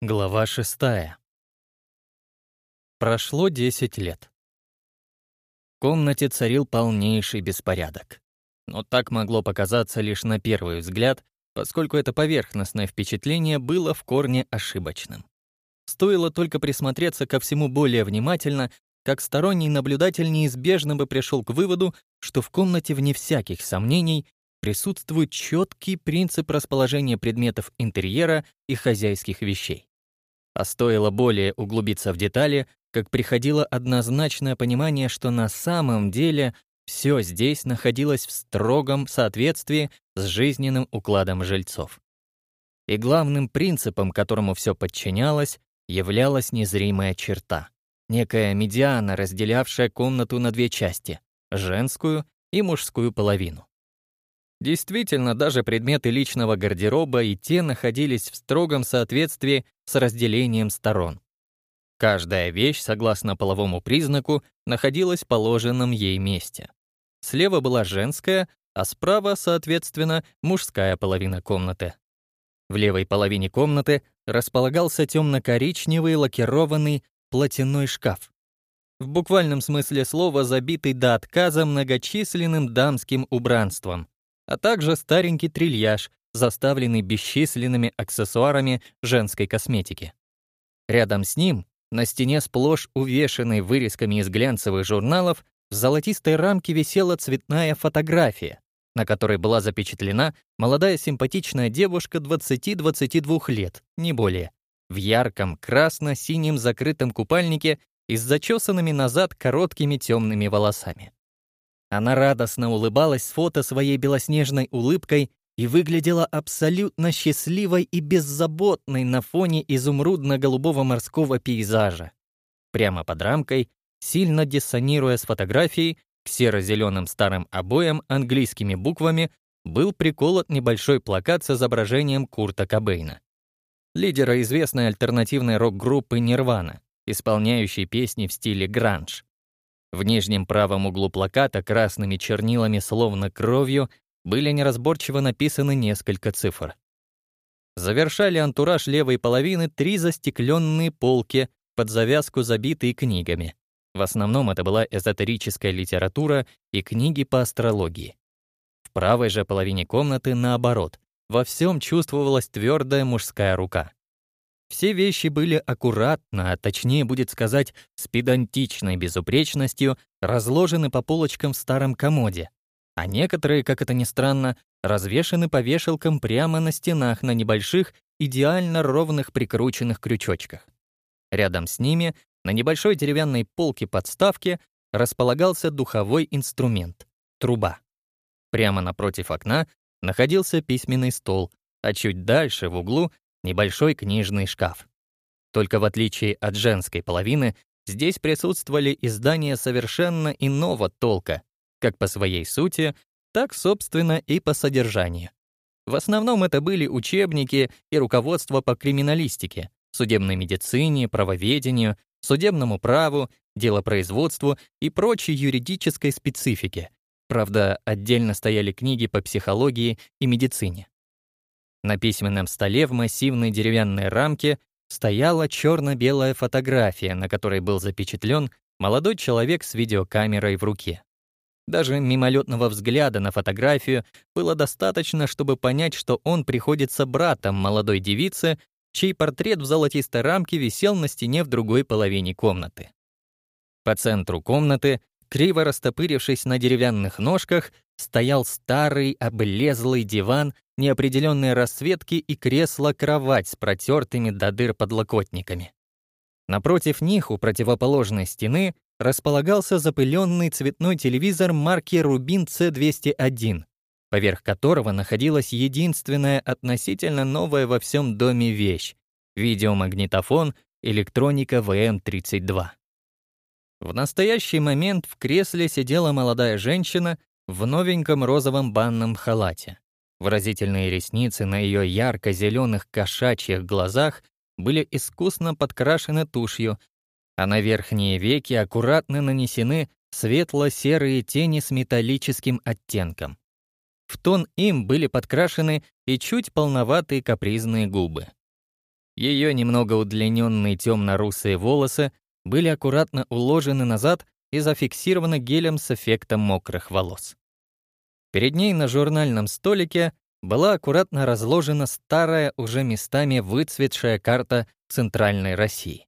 Глава шестая. Прошло 10 лет. В комнате царил полнейший беспорядок. Но так могло показаться лишь на первый взгляд, поскольку это поверхностное впечатление было в корне ошибочным. Стоило только присмотреться ко всему более внимательно, как сторонний наблюдатель неизбежно бы пришел к выводу, что в комнате вне всяких сомнений присутствует четкий принцип расположения предметов интерьера и хозяйских вещей. А стоило более углубиться в детали, как приходило однозначное понимание, что на самом деле все здесь находилось в строгом соответствии с жизненным укладом жильцов. И главным принципом, которому все подчинялось, являлась незримая черта, некая медиана, разделявшая комнату на две части — женскую и мужскую половину. Действительно, даже предметы личного гардероба и те находились в строгом соответствии с разделением сторон. Каждая вещь, согласно половому признаку, находилась в положенном ей месте. Слева была женская, а справа, соответственно, мужская половина комнаты. В левой половине комнаты располагался темно-коричневый лакированный платяной шкаф. В буквальном смысле слова забитый до отказа многочисленным дамским убранством а также старенький трильяж, заставленный бесчисленными аксессуарами женской косметики. Рядом с ним, на стене сплошь увешанной вырезками из глянцевых журналов, в золотистой рамке висела цветная фотография, на которой была запечатлена молодая симпатичная девушка 20-22 лет, не более, в ярком красно-синем закрытом купальнике и с зачесанными назад короткими темными волосами. Она радостно улыбалась с фото своей белоснежной улыбкой и выглядела абсолютно счастливой и беззаботной на фоне изумрудно-голубого морского пейзажа. Прямо под рамкой, сильно диссонируя с фотографией, к серо-зеленым старым обоям английскими буквами был приколот небольшой плакат с изображением Курта Кобейна, лидера известной альтернативной рок-группы «Нирвана», исполняющей песни в стиле гранж. В нижнем правом углу плаката красными чернилами, словно кровью, были неразборчиво написаны несколько цифр. Завершали антураж левой половины три застекленные полки, под завязку забитые книгами. В основном это была эзотерическая литература и книги по астрологии. В правой же половине комнаты, наоборот, во всем чувствовалась твердая мужская рука — все вещи были аккуратно, а точнее будет сказать, с педантичной безупречностью, разложены по полочкам в старом комоде. А некоторые, как это ни странно, развешаны по вешалкам прямо на стенах на небольших, идеально ровных прикрученных крючочках. Рядом с ними, на небольшой деревянной полке-подставке располагался духовой инструмент — труба. Прямо напротив окна находился письменный стол, а чуть дальше, в углу, небольшой книжный шкаф. Только в отличие от женской половины, здесь присутствовали издания совершенно иного толка, как по своей сути, так, собственно, и по содержанию. В основном это были учебники и руководство по криминалистике, судебной медицине, правоведению, судебному праву, делопроизводству и прочей юридической специфике. Правда, отдельно стояли книги по психологии и медицине. На письменном столе в массивной деревянной рамке стояла черно белая фотография, на которой был запечатлен молодой человек с видеокамерой в руке. Даже мимолетного взгляда на фотографию было достаточно, чтобы понять, что он приходится братом молодой девицы, чей портрет в золотистой рамке висел на стене в другой половине комнаты. По центру комнаты криво растопырившись на деревянных ножках, стоял старый облезлый диван неопределенной расцветки и кресло-кровать с протертыми до дыр подлокотниками. Напротив них, у противоположной стены, располагался запыленный цветной телевизор марки «Рубин C201», поверх которого находилась единственная относительно новая во всем доме вещь — видеомагнитофон «Электроника ВМ-32». В настоящий момент в кресле сидела молодая женщина в новеньком розовом банном халате. Выразительные ресницы на ее ярко зеленых кошачьих глазах были искусно подкрашены тушью, а на верхние веки аккуратно нанесены светло-серые тени с металлическим оттенком. В тон им были подкрашены и чуть полноватые капризные губы. Ее немного удлиненные темно-русые волосы были аккуратно уложены назад и зафиксированы гелем с эффектом мокрых волос. Перед ней на журнальном столике была аккуратно разложена старая, уже местами выцветшая карта Центральной России.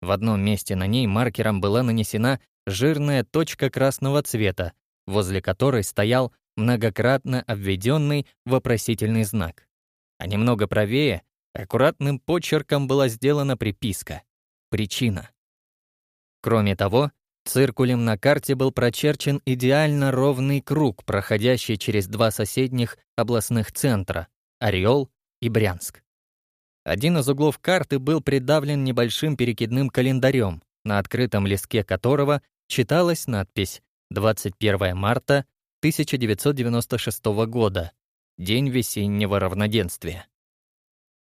В одном месте на ней маркером была нанесена жирная точка красного цвета, возле которой стоял многократно обведенный вопросительный знак. А немного правее аккуратным почерком была сделана приписка «Причина». Кроме того, циркулем на карте был прочерчен идеально ровный круг, проходящий через два соседних областных центра — Орел и Брянск. Один из углов карты был придавлен небольшим перекидным календарем, на открытом листке которого читалась надпись «21 марта 1996 года. День весеннего равноденствия».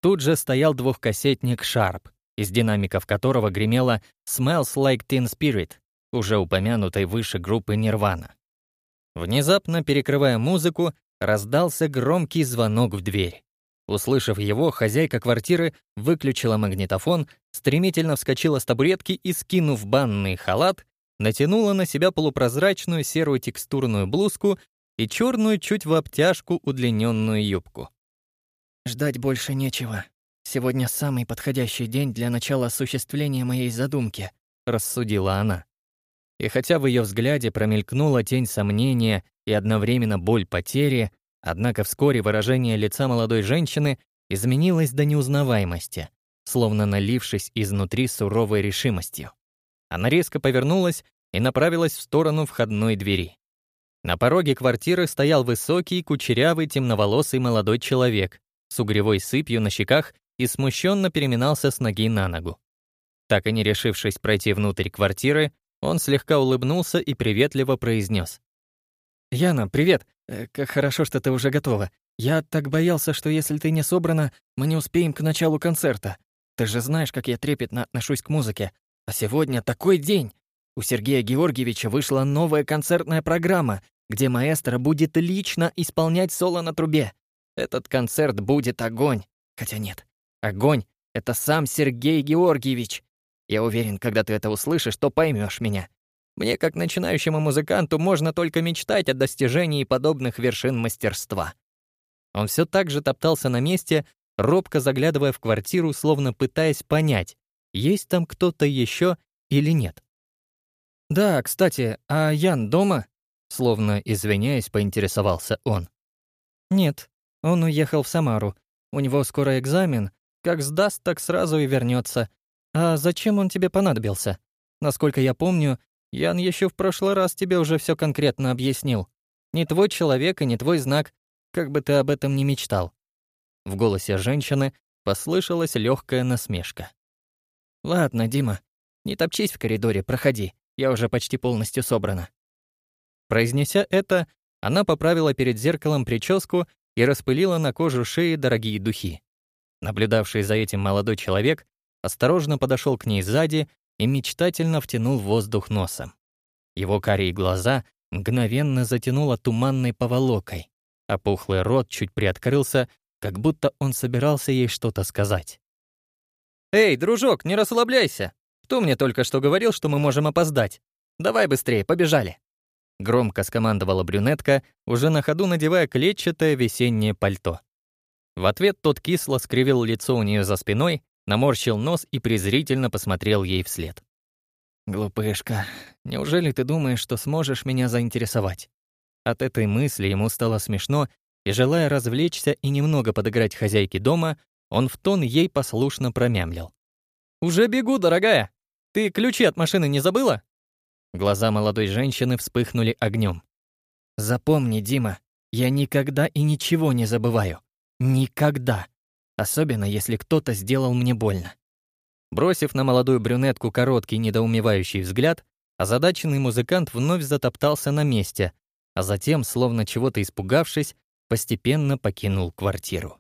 Тут же стоял двухкассетник «Шарп», из динамиков которого гремела «Smells like Teen Spirit», уже упомянутой выше группы Nirvana. Внезапно, перекрывая музыку, раздался громкий звонок в дверь. Услышав его, хозяйка квартиры выключила магнитофон, стремительно вскочила с табуретки и, скинув банный халат, натянула на себя полупрозрачную серую текстурную блузку и черную чуть в обтяжку удлиненную юбку. «Ждать больше нечего», Сегодня самый подходящий день для начала осуществления моей задумки», — рассудила она. И хотя в ее взгляде промелькнула тень сомнения и одновременно боль потери, однако вскоре выражение лица молодой женщины изменилось до неузнаваемости, словно налившись изнутри суровой решимостью. Она резко повернулась и направилась в сторону входной двери. На пороге квартиры стоял высокий, кучерявый, темноволосый молодой человек с угревой сыпью на щеках и смущенно переминался с ноги на ногу. Так и не решившись пройти внутрь квартиры, он слегка улыбнулся и приветливо произнес: «Яна, привет! Э, как хорошо, что ты уже готова. Я так боялся, что если ты не собрана, мы не успеем к началу концерта. Ты же знаешь, как я трепетно отношусь к музыке. А сегодня такой день! У Сергея Георгиевича вышла новая концертная программа, где маэстро будет лично исполнять соло на трубе. Этот концерт будет огонь. Хотя нет, Огонь — это сам Сергей Георгиевич. Я уверен, когда ты это услышишь, то поймешь меня. Мне, как начинающему музыканту, можно только мечтать о достижении подобных вершин мастерства». Он все так же топтался на месте, робко заглядывая в квартиру, словно пытаясь понять, есть там кто-то еще или нет. «Да, кстати, а Ян дома?» Словно извиняясь, поинтересовался он. «Нет, он уехал в Самару. У него скоро экзамен, как сдаст, так сразу и вернется. А зачем он тебе понадобился? Насколько я помню, Ян еще в прошлый раз тебе уже все конкретно объяснил. Не твой человек и не твой знак, как бы ты об этом ни мечтал». В голосе женщины послышалась легкая насмешка. «Ладно, Дима, не топчись в коридоре, проходи. Я уже почти полностью собрана». Произнеся это, она поправила перед зеркалом прическу и распылила на кожу шеи дорогие духи. Наблюдавший за этим молодой человек осторожно подошел к ней сзади и мечтательно втянул воздух носом. Его карие глаза мгновенно затянуло туманной поволокой, а пухлый рот чуть приоткрылся, как будто он собирался ей что-то сказать. «Эй, дружок, не расслабляйся! Кто мне только что говорил, что мы можем опоздать? Давай быстрее, побежали!» Громко скомандовала брюнетка, уже на ходу надевая клетчатое весеннее пальто. В ответ тот кисло скривил лицо у нее за спиной, наморщил нос и презрительно посмотрел ей вслед. «Глупышка, неужели ты думаешь, что сможешь меня заинтересовать?» От этой мысли ему стало смешно, и, желая развлечься и немного подыграть хозяйке дома, он в тон ей послушно промямлил. «Уже бегу, дорогая! Ты ключи от машины не забыла?» Глаза молодой женщины вспыхнули огнем. «Запомни, Дима, я никогда и ничего не забываю. Никогда. Особенно, если кто-то сделал мне больно. Бросив на молодую брюнетку короткий недоумевающий взгляд, озадаченный музыкант вновь затоптался на месте, а затем, словно чего-то испугавшись, постепенно покинул квартиру.